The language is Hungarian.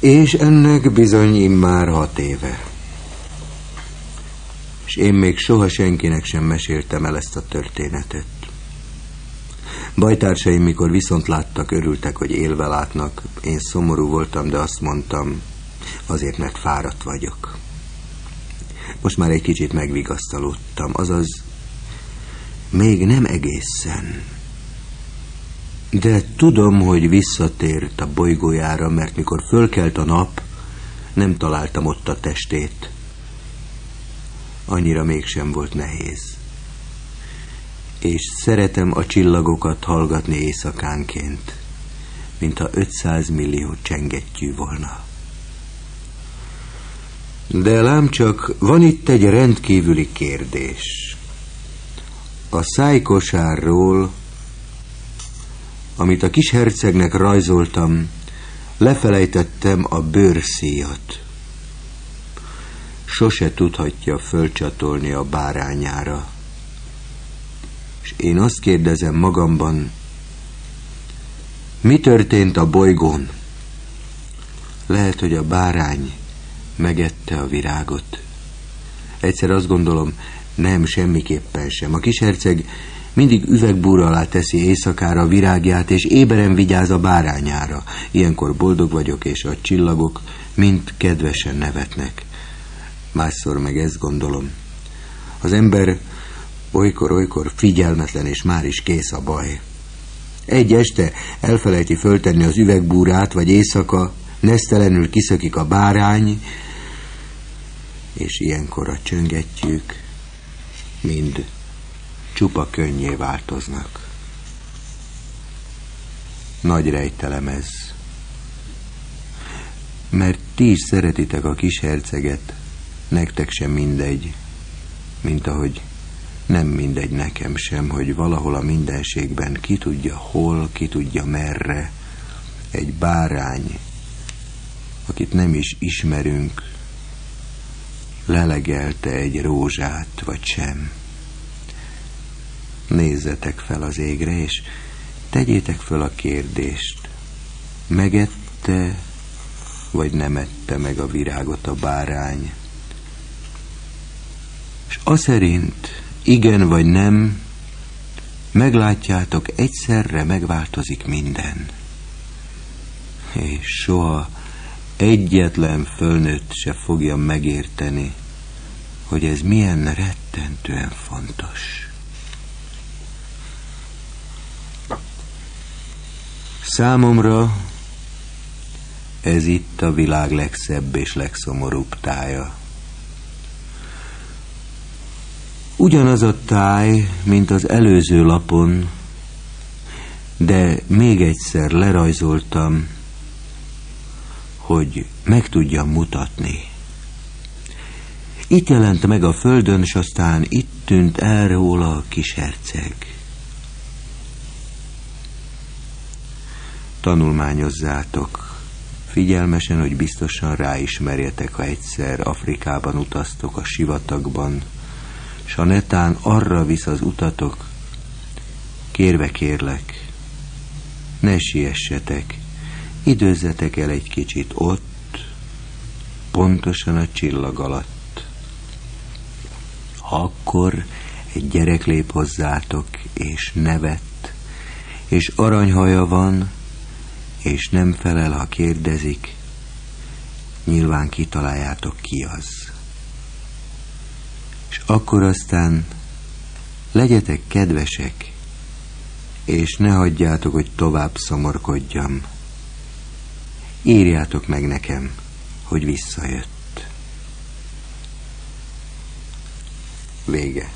És ennek bizony immár hat éve. És én még soha senkinek sem meséltem el ezt a történetet. Bajtársaim, mikor viszont láttak, örültek, hogy élve látnak. Én szomorú voltam, de azt mondtam, azért, mert fáradt vagyok. Most már egy kicsit megvigasztalódtam, azaz még nem egészen. De tudom, hogy visszatért a bolygójára, mert mikor fölkelt a nap, nem találtam ott a testét. Annyira mégsem volt nehéz. És szeretem a csillagokat hallgatni éjszakánként, mintha 500 millió csengettyű volna. De lám csak, van itt egy rendkívüli kérdés. A szájkosárról, amit a kis hercegnek rajzoltam, lefelejtettem a bőrszíjat. Sose tudhatja fölcsatolni a bárányára. És én azt kérdezem magamban, mi történt a bolygón? Lehet, hogy a bárány megette a virágot. Egyszer azt gondolom, nem, semmiképpen sem. A kis herceg mindig üvegbúra alá teszi éjszakára a virágját, és éberen vigyáz a bárányára. Ilyenkor boldog vagyok, és a csillagok mind kedvesen nevetnek. Másszor meg ezt gondolom. Az ember olykor-olykor figyelmetlen, és már is kész a baj. Egy este elfelejti föltenni az üvegbúrát, vagy éjszaka, nesztelenül kiszökik a bárány, és ilyenkor a csöngetjük mind csupa könnyé változnak. Nagy rejtelem ez. Mert ti is szeretitek a kis herceget, nektek sem mindegy, mint ahogy nem mindegy nekem sem, hogy valahol a mindenségben ki tudja hol, ki tudja merre, egy bárány, akit nem is ismerünk, lelegelte egy rózsát, vagy sem. Nézzetek fel az égre, és tegyétek fel a kérdést. Megette, vagy nem ette meg a virágot a bárány? És a szerint, igen vagy nem, meglátjátok, egyszerre megváltozik minden. És soha egyetlen fölnőtt se fogja megérteni, hogy ez milyen rettentően fontos. Számomra ez itt a világ legszebb és legszomorúbb tája. Ugyanaz a táj, mint az előző lapon, de még egyszer lerajzoltam, hogy meg tudjam mutatni. Itt jelent meg a földön, és aztán itt tűnt el róla a kis herceg. Tanulmányozzátok, figyelmesen, hogy biztosan ráismerjetek, ha egyszer Afrikában utaztok a sivatagban, s a netán arra visz az utatok, kérve kérlek, ne siessetek, időzzetek el egy kicsit ott, pontosan a csillag alatt. Akkor egy gyerek lép hozzátok, és nevet, és aranyhaja van, és nem felel, ha kérdezik, nyilván kitaláljátok ki az. És akkor aztán legyetek kedvesek, és ne hagyjátok, hogy tovább szomorkodjam. Írjátok meg nekem, hogy visszajött. Vége.